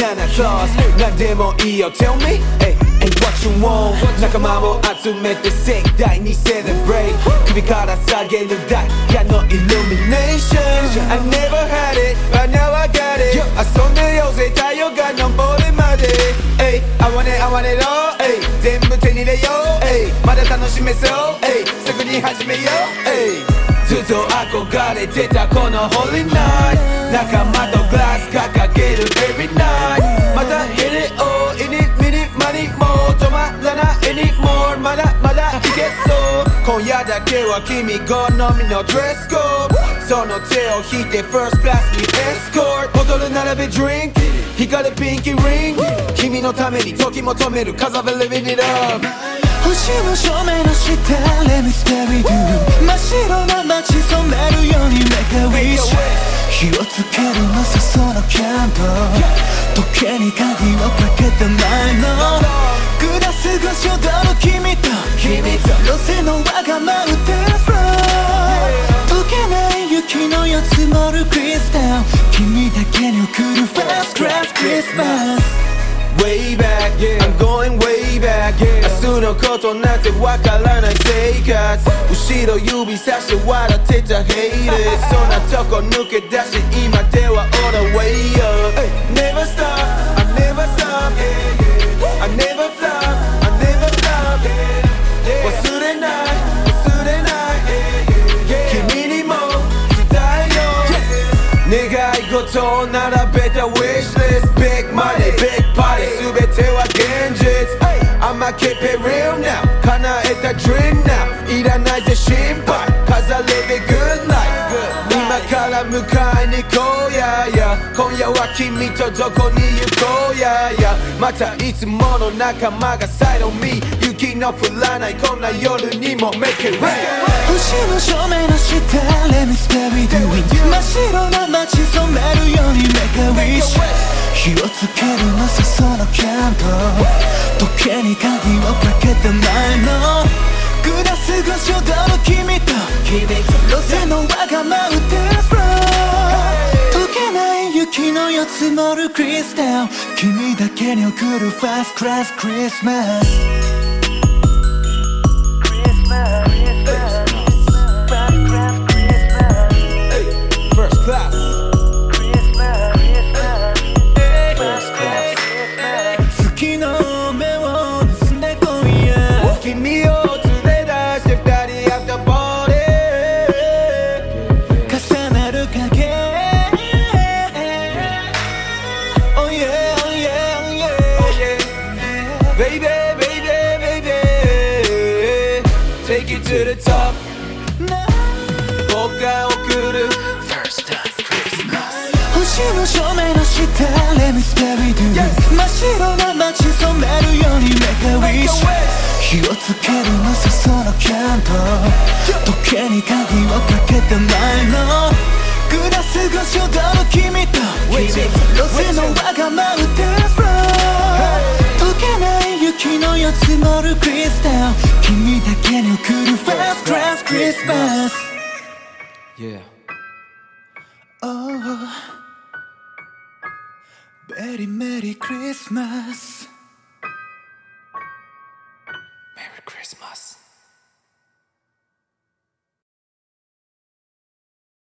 Santa Claus 何でもいいよ Tell me hey, hey, what you want 仲間を集めて盛大に Celebrate 首から下げるダイヤの Illumination I never had it but now I got it 遊んでようぜ太陽が昇るまで Hey, I want it, I want it all hey, 全部手に入れよう hey, まだ楽しめそう hey, すぐに始めよう hey, ずっと憧れてたこの Holy Night 仲間とグラス止まらない anymore まだまだいけそう。今夜だけは君好みの Dress code その手を引いて First class に Escort ボトル並べ Drink 光るピンキーリング君のために時も止める。Cause I've been living it up 星の正面の下 Let me stay with you 真っ白な街染めるように Make a wish 火をつけるのさそのキャンド。ル時計に鍵をかけた前の。グラス越し踊る君と君と路線のわがまるデフロー溶けない雪のよ積もるクリスタル君だけに送る First class Christmas Way back, yeah. I'm going way back, yeah. 明日のことなんてわからない生活後ろ指さして笑ってた haters そんなとこ抜け出し今では all the way up Never stop, 願い事を並べた wishlist Big money, big party 全ては現実 I'ma keep it real now 叶えた dream now いらないぜ心配 Cause I live a good life 今から迎えに行こうやや今夜は君とどこに行こうややまたいつもの仲間が side on me 雪の降らないこんな夜にも make it rain 星の正面の下 Let me stay with you 真っ白な つけるのさそのキャンドル時計に鍵をかけてないの。グラス越し踊る君と。路線のわがまるデフロー溶けない雪のよ積もるクリスタル。君だけに送るファーストクラスクリスマス。Take it to the top. 僕が送る First time Christmas 星の正面の下 Let me stay with you 真っ白な街染めるように Make a wish 火をつけるのさそのキャンドル時計に鍵をかけた前の。グラス越し踊る君と。路線のわがまるデフロー。溶けない雪のよ積もるクリスタル。君だけに送る First class Christmas Yeah Oh Very Merry Christmas